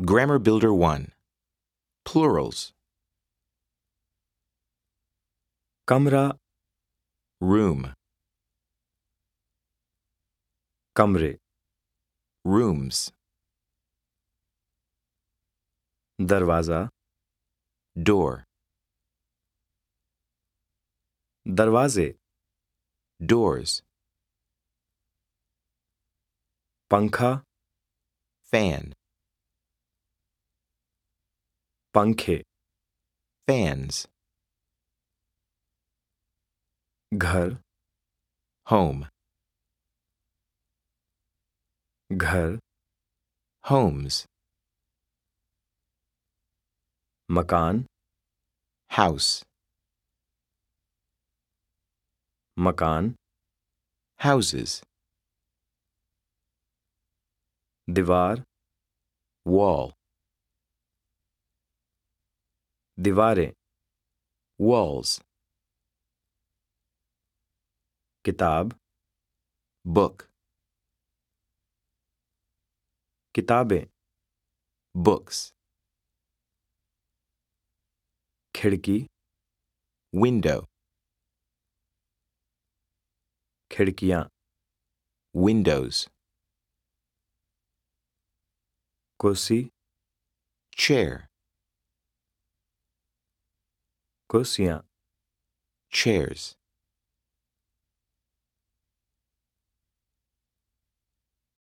Grammar Builder 1 Plurals. Kamra. Room. Kamre Rooms. Darwaza. Door. Darwaze. Doors. Pankha. Fan. पंखे Fans. घर Home. घर Homes. मकान House. मकान Houses. दीवार Wall. दीवारें वॉल्स किताब बुक किताबें बुक्स खिड़की विंडो खिड़कियाँ विंडोज़ कुर्सी चेयर Quotient. Chairs.